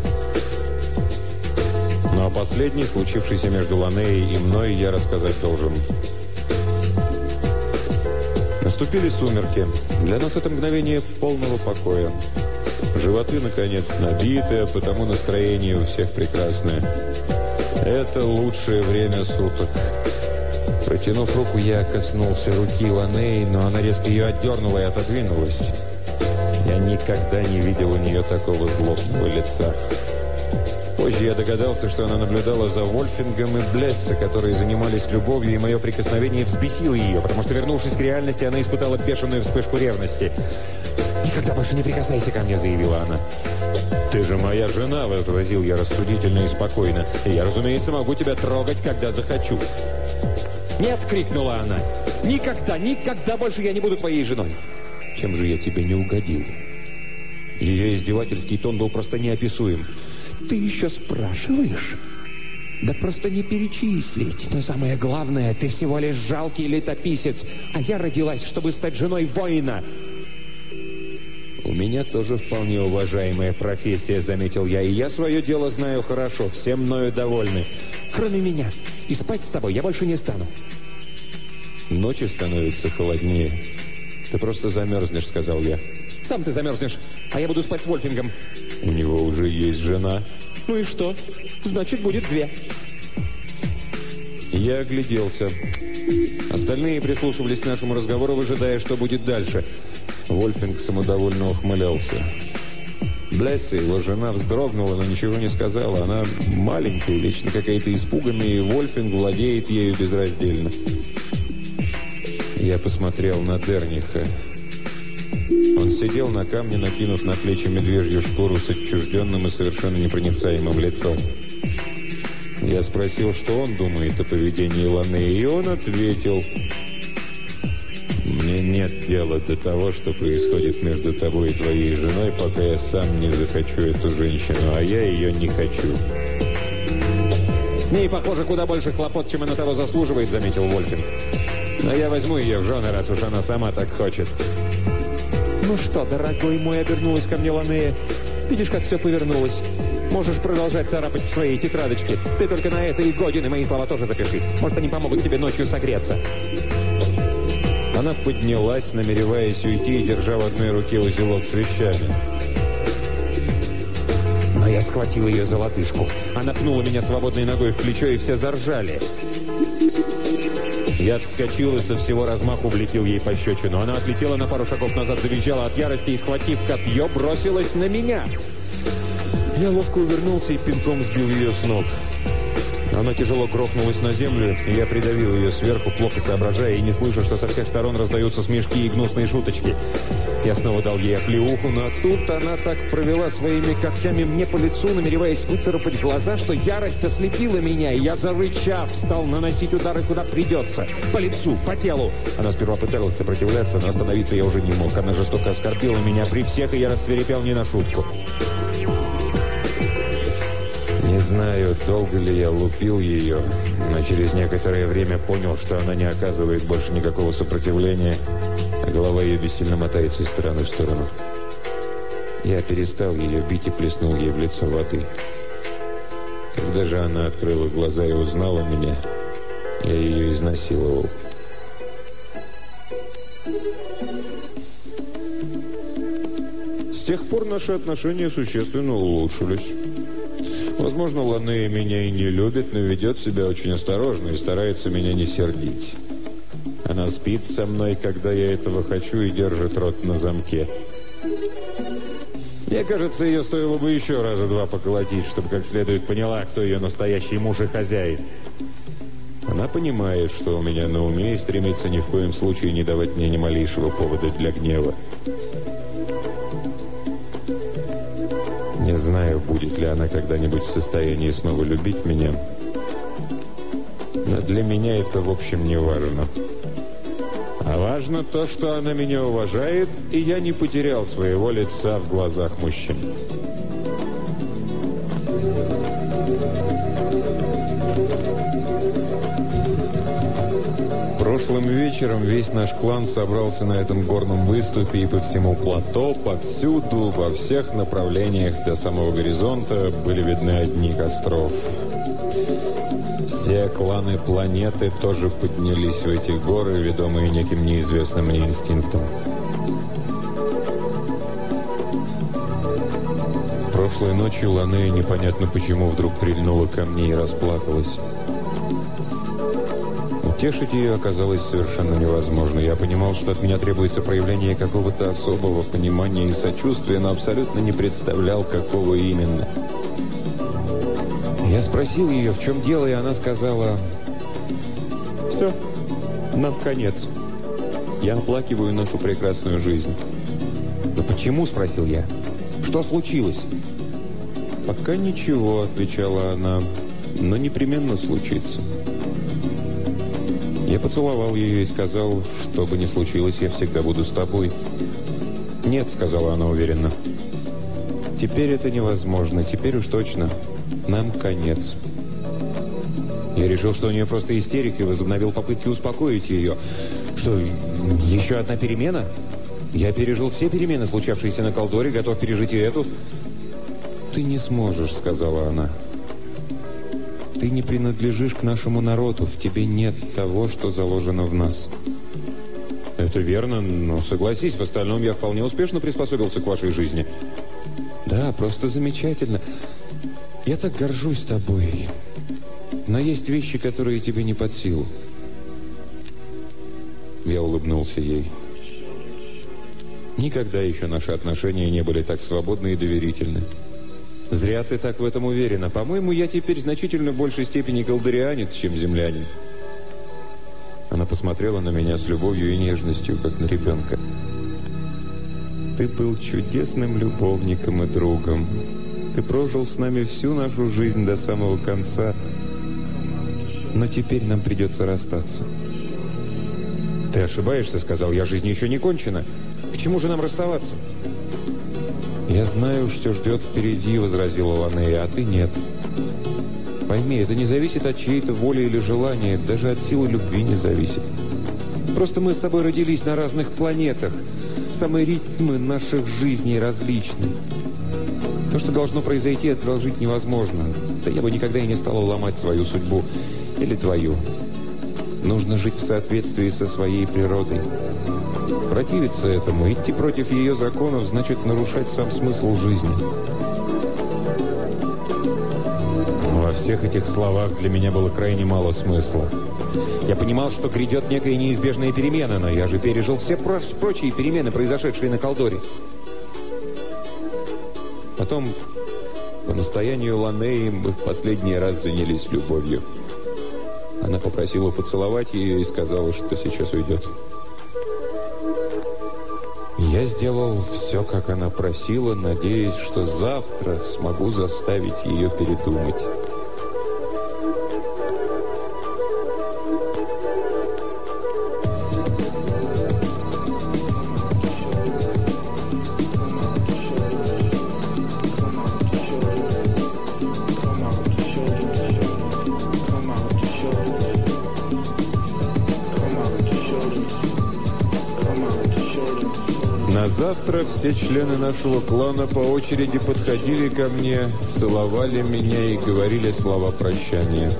S1: Последней, случившейся между Ланеей и мной, я рассказать должен. Наступили сумерки. Для нас это мгновение полного покоя. Животы, наконец, набиты, потому настроение у всех прекрасное. Это лучшее время суток. Протянув руку, я коснулся руки Ланеи, но она резко ее отдернула и отодвинулась. Я никогда не видел у нее такого злобного лица. Позже я догадался, что она наблюдала за Вольфингом и Блесса, которые занимались любовью, и мое прикосновение взбесило ее, потому что, вернувшись к реальности, она испытала бешеную вспышку ревности. «Никогда больше не прикасайся ко мне», — заявила она. «Ты же моя жена», — возразил я рассудительно и спокойно. «И я, разумеется, могу тебя трогать, когда захочу». «Нет!» — крикнула она. «Никогда, никогда больше я не буду твоей женой!» «Чем же я тебе не угодил?» Ее издевательский тон был просто неописуем. Ты еще спрашиваешь? Да просто не перечислить. Но самое главное, ты всего лишь жалкий летописец, а я родилась, чтобы стать женой воина. У меня тоже вполне уважаемая профессия, заметил я, и я свое дело знаю хорошо, все мною довольны. Кроме меня. И спать с тобой я больше не стану. Ночи становятся холоднее. Ты просто замерзнешь, сказал я. Сам ты замерзнешь, а я буду спать с Вольфингом. У него уже есть жена. Ну и что? Значит, будет две. Я огляделся. Остальные прислушивались к нашему разговору, выжидая, что будет дальше. Вольфинг самодовольно ухмылялся. Блесси, его жена, вздрогнула, но ничего не сказала. Она маленькая, вечно какая-то испуганная, и Вольфинг владеет ею безраздельно. Я посмотрел на Дерниха. Он сидел на камне, накинув на плечи медвежью шкуру с отчужденным и совершенно непроницаемым лицом. Я спросил, что он думает о поведении Ланы, и он ответил, «Мне нет дела до того, что происходит между тобой и твоей женой, пока я сам не захочу эту женщину, а я ее не хочу».
S2: «С ней, похоже, куда больше хлопот, чем она того заслуживает», — заметил Вольфинг. «Но я возьму ее в жены, раз уж она сама так хочет».
S3: «Ну что, дорогой мой», — обернулась ко мне Ланея, «видишь, как все повернулось». Можешь продолжать царапать в своей тетрадочке. Ты только на это и годен, и мои слова тоже запиши. Может, они помогут тебе ночью согреться.
S1: Она поднялась, намереваясь уйти, держа в одной руке узелок с вещами.
S3: Но я схватил ее за лодыжку. Она пнула меня свободной ногой в плечо, и все заржали.
S1: Я вскочил и со всего размаху влетел ей пощечину. Она отлетела на пару шагов назад, завизжала от ярости и, схватив копье, бросилась на меня. Я ловко увернулся и пинком сбил ее с ног. Она тяжело грохнулась на землю, и я придавил ее сверху, плохо соображая и не слыша, что со всех сторон раздаются смешки и гнусные шуточки. Я снова дал ей оплеуху, но тут она так провела своими когтями мне по лицу, намереваясь выцарапать глаза, что ярость ослепила меня, и я, зарычав, стал наносить удары куда придется. По лицу, по телу. Она сперва пыталась сопротивляться, но остановиться я уже не мог. Она жестоко оскорбила меня при всех, и я рассверепел не на шутку. Знаю, долго ли я лупил ее, но через некоторое время понял, что она не оказывает больше никакого сопротивления, а голова ее бессильно мотается из стороны в сторону. Я перестал ее бить и плеснул ей в лицо воды. Когда же она открыла глаза и узнала меня, я ее изнасиловал. С тех пор наши отношения существенно улучшились. Возможно, Ланея меня и не любит, но ведет себя очень осторожно и старается меня не сердить. Она спит со мной, когда я этого хочу, и держит рот на замке. Мне кажется, ее стоило бы еще раза два поколотить, чтобы как следует поняла, кто ее настоящий муж и хозяин. Она понимает, что у меня на уме, и стремится ни в коем случае не давать мне ни малейшего повода для гнева. Не знаю, будет ли она когда-нибудь в состоянии снова любить меня. Но для меня это, в общем, не важно. А важно то, что она меня уважает, и я не потерял своего лица в глазах мужчин. Прошлым вечером весь наш клан собрался на этом горном выступе и по всему плато, повсюду, во всех направлениях до самого горизонта были видны одни костров. Все кланы планеты тоже поднялись в эти горы, ведомые неким неизвестным мне инстинктом. Прошлой ночью Ланея непонятно почему вдруг прильнула ко мне и расплакалась. Утешить ее оказалось совершенно невозможно. Я понимал, что от меня требуется проявление какого-то особого понимания и сочувствия, но абсолютно не представлял, какого именно. Я спросил ее, в чем дело, и она сказала, «Все, нам конец. Я оплакиваю нашу прекрасную жизнь».
S3: «Да почему?» – спросил я. «Что случилось?»
S1: «Пока ничего», – отвечала она, – «но непременно случится». Я поцеловал ее и сказал, что бы ни случилось, я всегда буду с тобой. «Нет», — сказала она уверенно. «Теперь это невозможно. Теперь уж точно. Нам конец». Я решил, что у нее просто истерика, и возобновил попытки успокоить ее. Что, еще одна перемена? Я пережил все перемены, случавшиеся на Колдоре, готов пережить и эту. «Ты не сможешь», — сказала она. Ты не принадлежишь к нашему народу, в тебе нет того, что заложено в нас. Это верно, но согласись, в остальном я вполне успешно приспособился к вашей жизни. Да, просто замечательно. Я так горжусь тобой. Но есть вещи, которые тебе не под силу. Я улыбнулся ей. Никогда еще наши отношения не были так свободны и доверительны. Зря ты так в этом уверена. По-моему, я теперь значительно большей степени колдерианец, чем землянин. Она посмотрела на меня с любовью и нежностью, как на ребенка. Ты был чудесным любовником и другом. Ты прожил с нами всю нашу жизнь до самого конца. Но теперь нам придется расстаться.
S2: Ты ошибаешься, сказал я, жизнь еще не кончена. К чему же нам расставаться?
S1: Я знаю, что ждет впереди, возразила Ланея, а ты нет. Пойми, это не зависит от чьей-то воли или желания, даже от силы любви не зависит. Просто мы с тобой родились на разных планетах. Самые ритмы наших жизней различны. То, что должно произойти, отложить невозможно. Да я бы никогда и не стала ломать свою судьбу. Или твою. Нужно жить в соответствии со своей природой. Противиться этому, идти против ее законов, значит нарушать сам смысл жизни.
S2: Во всех этих словах для меня было крайне мало смысла. Я понимал, что грядет некая неизбежная перемена, но я же пережил все прочие перемены, произошедшие на Колдоре.
S1: Потом, по настоянию Ланеи, мы в последний раз занялись любовью. Она попросила поцеловать ее и сказала, что сейчас уйдет. Я сделал все, как она просила, надеясь, что завтра смогу заставить ее передумать. Завтра все члены нашего клана по очереди подходили ко мне, целовали меня и говорили слова прощания.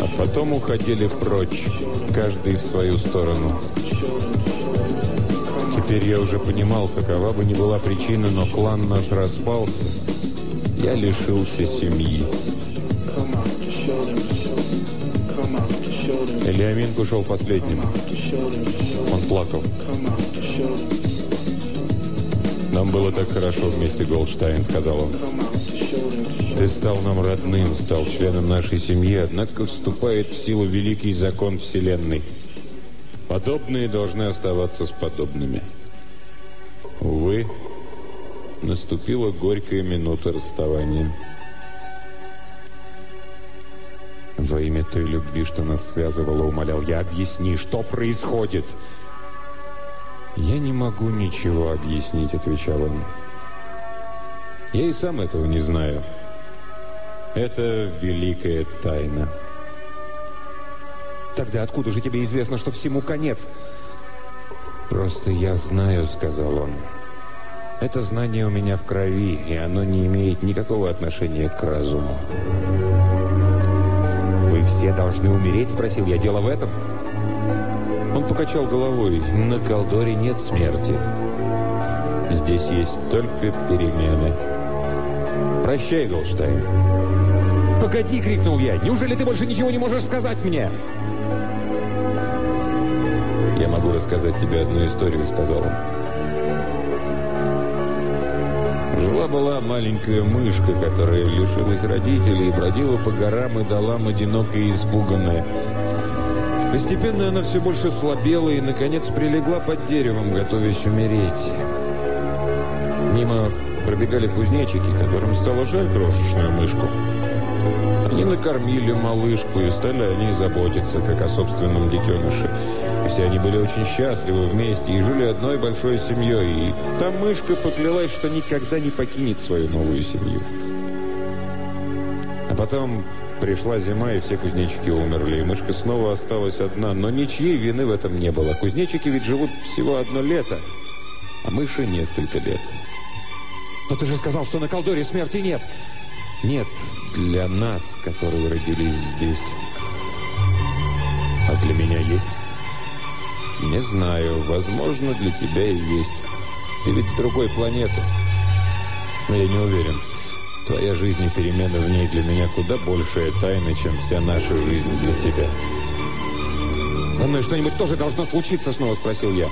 S1: А потом уходили прочь, каждый в свою сторону. Теперь я уже понимал, какова бы ни была причина, но клан наш распался. Я лишился семьи. Элиаминг ушел последним. Он плакал. «Нам было так хорошо вместе, Голдштайн», — сказал он. «Ты стал нам родным, стал членом нашей семьи, однако вступает в силу великий закон Вселенной. Подобные должны оставаться с подобными». Увы, наступила горькая минута расставания. «Во имя той любви, что нас связывало, умолял я, объясни, что происходит?» «Я не могу ничего объяснить», — отвечал он. «Я и сам этого не знаю. Это великая тайна».
S2: «Тогда откуда же тебе известно, что всему конец?»
S1: «Просто я знаю», — сказал он. «Это знание у меня в крови, и оно не имеет никакого отношения к разуму».
S2: «Вы все должны умереть?» — спросил я. «Дело в этом?»
S1: Он покачал головой. На Колдоре нет смерти. Здесь есть только перемены. Прощай, Голштайн.
S2: «Погоди!» — крикнул я. «Неужели ты больше ничего не можешь сказать мне?»
S1: «Я могу рассказать тебе одну историю», — сказал он. Жила-была маленькая мышка, которая лишилась родителей и бродила по горам и долам одинокая и испуганная. Постепенно она все больше слабела и, наконец, прилегла под деревом, готовясь умереть. Мимо пробегали кузнечики, которым стало жаль крошечную мышку. Они накормили малышку, и стали они заботиться, как о собственном детеныше. Все они были очень счастливы вместе и жили одной большой семьей. И та мышка поклялась, что никогда не покинет свою новую семью. А потом Пришла зима, и все кузнечики умерли, и мышка снова осталась одна. Но ничьей вины в этом не было. Кузнечики ведь живут всего одно лето, а мыши несколько лет.
S2: Но ты же сказал, что на Колдоре смерти нет.
S1: Нет, для нас, которые родились здесь. А для меня есть? Не знаю, возможно, для тебя и есть. Ты ведь с другой планеты. Но я не уверен. Твоя жизнь и перемены в ней для меня куда большая тайна, чем вся наша жизнь для тебя.
S2: «Со мной что-нибудь тоже должно случиться?» — снова спросил я.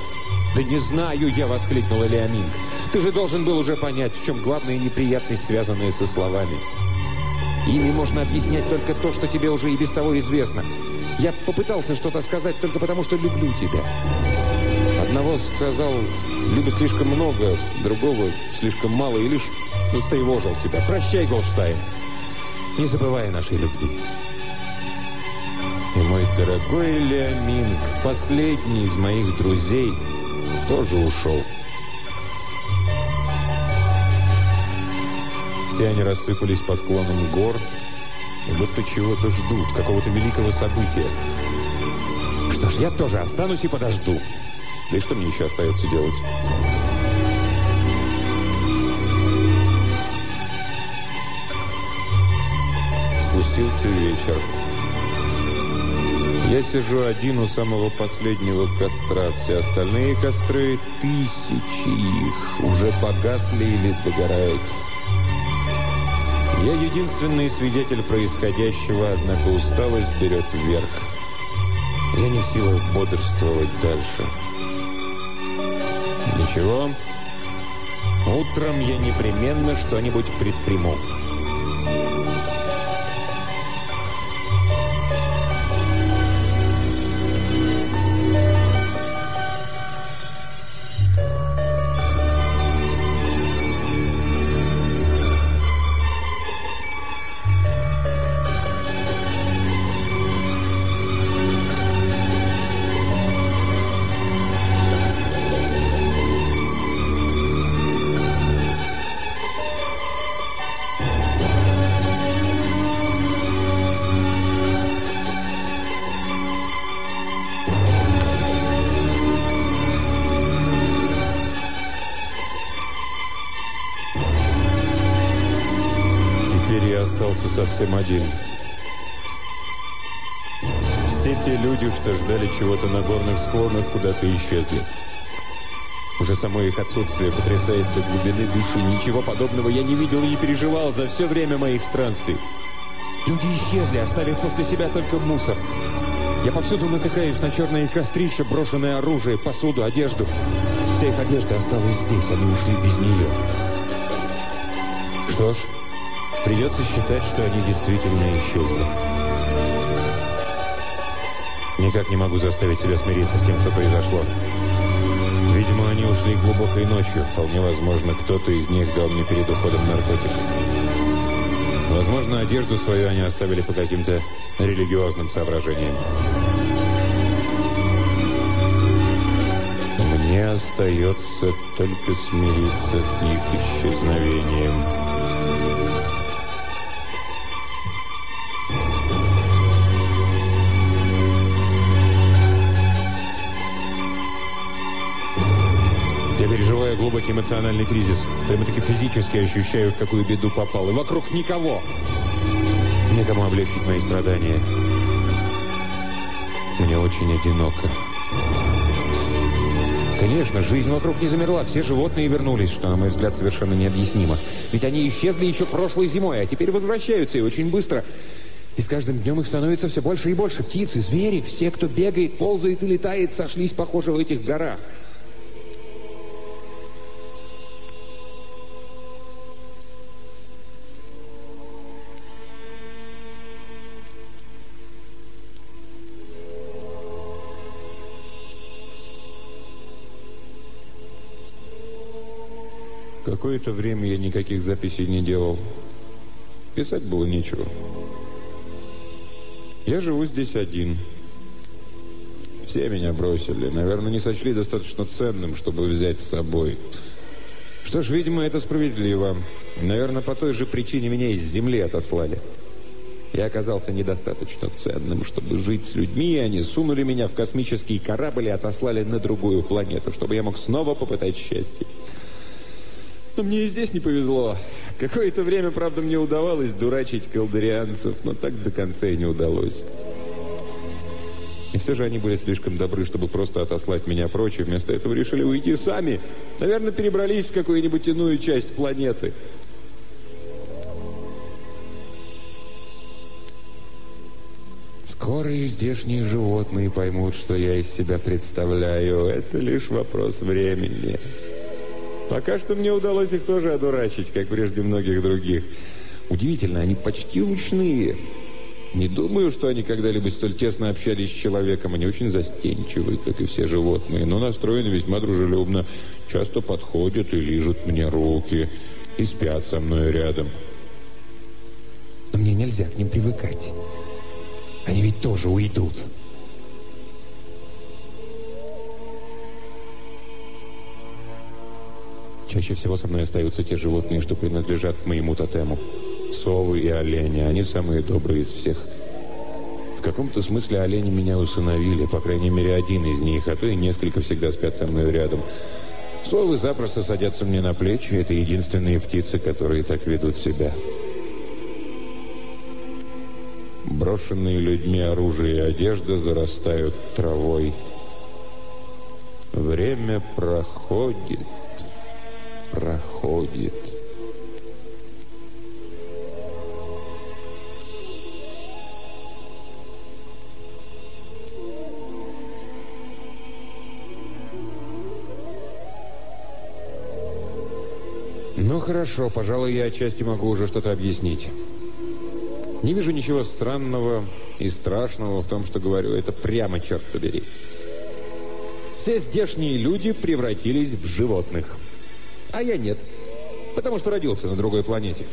S2: «Да не знаю я!» — воскликнул Элеаминг. «Ты же должен был уже понять, в чем главная неприятность, связанная со словами. Ими можно объяснять только то, что тебе уже и без того известно.
S1: Я попытался что-то сказать только потому, что люблю тебя. Одного сказал, либо слишком много, другого слишком мало, и лишь застоевожил тебя. Прощай, Голштайн. Не забывай нашей любви. И мой дорогой Леоминг, последний из моих друзей, тоже ушел. Все они рассыпались по склонам гор, и будто чего-то ждут, какого-то великого события. Что ж, я тоже останусь и подожду. Да и что мне еще остается делать? Спустился вечер. Я сижу один у самого последнего костра. Все остальные костры, тысячи их, уже погасли или догорают. Я единственный свидетель происходящего, однако усталость берет вверх. Я не в силах бодрствовать дальше. Ничего. Утром я непременно что-нибудь предприму. Совсем один. Все те люди, что ждали чего-то на горных склонах, куда-то исчезли. Уже само их отсутствие потрясает до глубины души. Ничего подобного я не видел и не переживал за все время моих странствий. Люди исчезли, оставив после себя только мусор. Я повсюду натыкаюсь на черные кострища, брошенное оружие, посуду, одежду. Вся их одежда осталась здесь, они ушли без нее. Что ж, Придется считать, что они действительно исчезли. Никак не могу заставить себя смириться с тем, что произошло. Видимо, они ушли глубокой ночью. Вполне возможно, кто-то из них дал мне перед уходом наркотик. Возможно, одежду свою они оставили по каким-то религиозным соображениям. Мне остается только смириться с их исчезновением. Глубокий эмоциональный кризис. Прямо-таки физически ощущаю, в какую беду попал. И вокруг никого. Некому облегчить мои страдания. Мне очень одиноко. Конечно, жизнь вокруг не замерла. Все животные вернулись, что, на мой взгляд, совершенно необъяснимо. Ведь они исчезли еще прошлой зимой, а теперь возвращаются и очень быстро. И с каждым днем их становится все больше и больше. Птицы, звери, все, кто бегает, ползает и летает, сошлись, похоже, в этих горах. Какое-то время я никаких записей не делал. Писать было нечего. Я живу здесь один. Все меня бросили. Наверное, не сочли достаточно ценным, чтобы взять с собой. Что ж, видимо, это справедливо. Наверное, по той же причине меня из земли отослали. Я оказался недостаточно ценным, чтобы жить с людьми, и они сунули меня в космический корабль и отослали на другую планету, чтобы я мог снова попытать счастье. Но мне и здесь не повезло. Какое-то время, правда, мне удавалось дурачить колдерианцев, но так до конца и не удалось. И все же они были слишком добры, чтобы просто отослать меня прочь, и вместо этого решили уйти сами. Наверное, перебрались в какую-нибудь иную часть планеты. Скоро и здешние животные поймут, что я из себя представляю. Это лишь вопрос времени. Пока что мне удалось их тоже одурачить, как прежде многих других. Удивительно, они почти ручные.
S4: Не думаю, что они когда-либо столь тесно общались с человеком. Они очень застенчивы, как и все животные, но настроены весьма дружелюбно. Часто подходят и лижут мне руки, и спят со мной рядом.
S1: Но мне нельзя к ним привыкать. Они ведь тоже уйдут. Чаще всего со мной остаются те животные, что принадлежат к моему тотему. Совы и олени. Они самые добрые из всех. В каком-то смысле олени меня усыновили. По крайней мере, один из них. А то и несколько всегда спят со мной рядом. Совы запросто садятся мне на плечи. Это единственные птицы, которые так ведут себя. Брошенные людьми оружие и одежда зарастают травой. Время проходит проходит. Ну хорошо, пожалуй, я отчасти могу уже что-то объяснить. Не вижу ничего странного и страшного в том, что говорю. Это прямо, черт побери. Все здешние люди превратились в животных. А я нет, потому что родился на другой планете.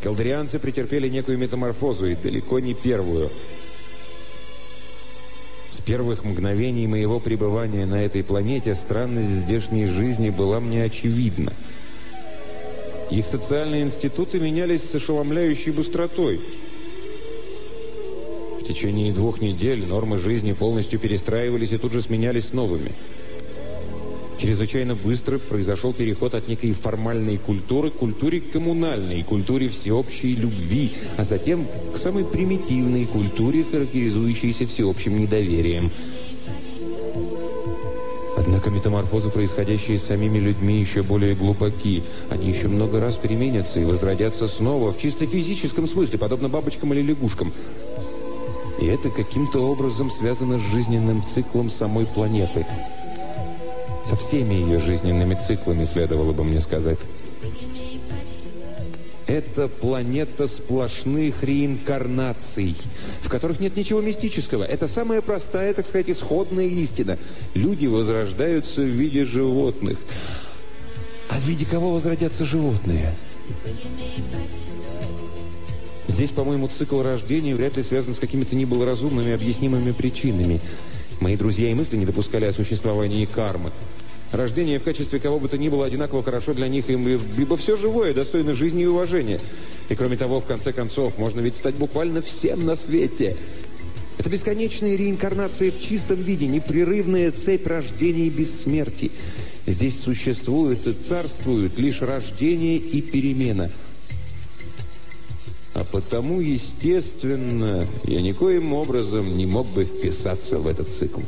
S1: Калдерианцы претерпели некую метаморфозу, и далеко не первую. С первых мгновений моего пребывания на этой планете странность здешней жизни была мне очевидна. Их социальные институты менялись с ошеломляющей быстротой. В течение двух недель нормы жизни полностью перестраивались и тут же сменялись новыми – Чрезвычайно быстро произошел переход от некой формальной культуры к культуре коммунальной, культуре всеобщей любви, а затем к самой примитивной культуре, характеризующейся всеобщим недоверием. Однако метаморфозы, происходящие с самими людьми, еще более глубоки. Они еще много раз переменятся и возродятся снова, в чисто физическом смысле, подобно бабочкам или лягушкам. И это каким-то образом связано с жизненным циклом самой планеты – со всеми ее жизненными циклами, следовало бы мне сказать. Это планета сплошных реинкарнаций, в которых нет ничего мистического. Это самая простая, так сказать, исходная истина. Люди возрождаются в виде животных. А в виде кого возродятся животные? Здесь, по-моему, цикл рождения вряд ли связан с какими-то неблагоразумными объяснимыми причинами. Мои друзья и мысли не допускали о существовании кармы. Рождение в качестве кого бы то ни было одинаково хорошо для них, ибо все живое достойно жизни и уважения. И кроме того, в конце концов, можно ведь стать буквально всем на свете. Это бесконечные реинкарнации в чистом виде, непрерывная цепь рождения без смерти. Здесь существуют и царствуют лишь рождение и перемена. А потому, естественно, я никоим образом не мог бы вписаться в этот цикл.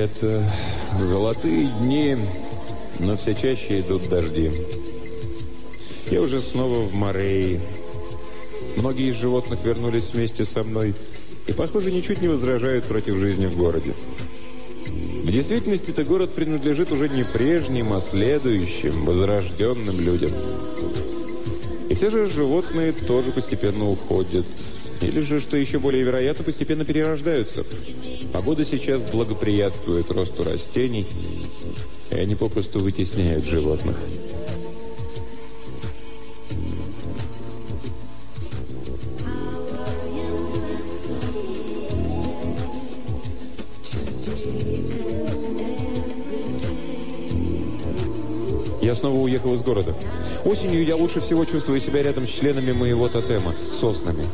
S1: Лето, золотые дни, но все чаще идут дожди. Я уже снова в Морее. Многие из животных вернулись вместе со мной и, похоже, ничуть не возражают против жизни в городе. В действительности, это город принадлежит уже не прежним, а следующим, возрожденным людям. И все же животные тоже постепенно уходят. Или же, что еще более вероятно, постепенно перерождаются. Погода сейчас благоприятствует росту растений, и они попросту вытесняют животных. Я снова уехал из города. Осенью я лучше всего чувствую себя рядом с членами моего тотема, соснами.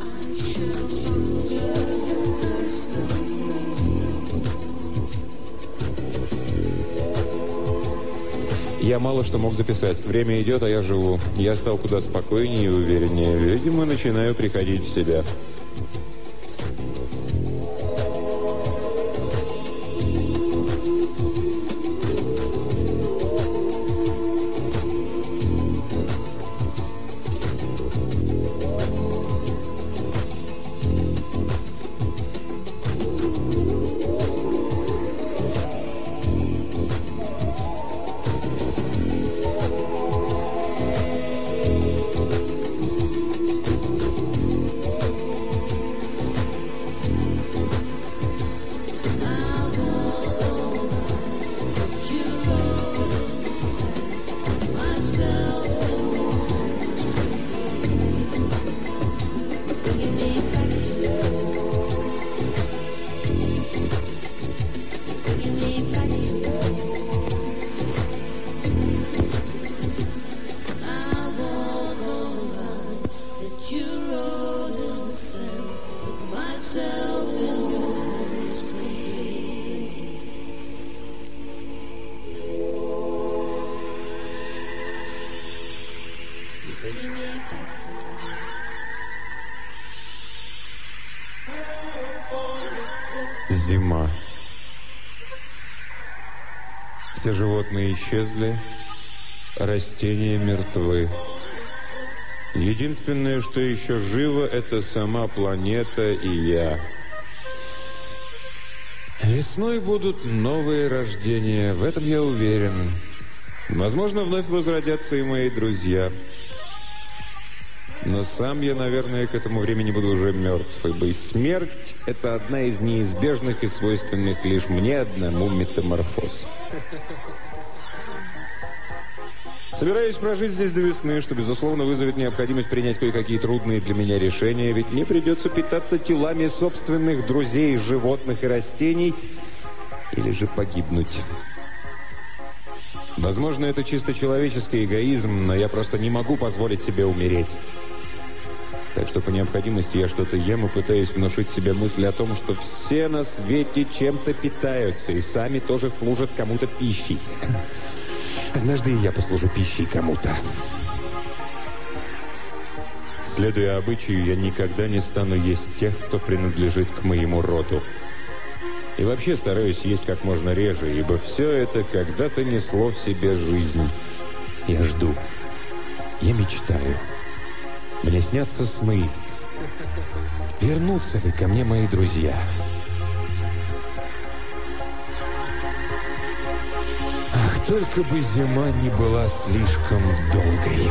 S1: Я мало что мог записать. Время идет, а я живу. Я стал куда спокойнее и увереннее. Видимо, начинаю приходить в себя. Зима. Все животные исчезли, растения мертвы. Единственное, что еще живо, это сама планета и я. Весной будут новые рождения, в этом я уверен. Возможно, вновь возродятся и мои друзья – но сам я, наверное, к этому времени буду уже мертв, ибо смерть – это одна из неизбежных и свойственных лишь мне одному метаморфоз. Собираюсь прожить здесь до весны, что, безусловно, вызовет необходимость принять кое-какие трудные для меня решения, ведь мне придется питаться телами собственных друзей, животных и растений, или же погибнуть. Возможно, это чисто человеческий эгоизм, но я просто не могу позволить себе умереть. Так что по необходимости я что-то ем и пытаюсь внушить себе мысль о том, что все на свете чем-то питаются и сами тоже служат кому-то пищей. Однажды и я послужу пищей кому-то. Следуя обычаю, я никогда не стану есть тех, кто принадлежит к моему роду. И вообще стараюсь есть как можно реже, ибо все это когда-то несло в себе жизнь. Я жду. Я мечтаю. Мне снятся сны. Вернутся ли ко мне мои друзья? Ах, только бы зима не была слишком долгой.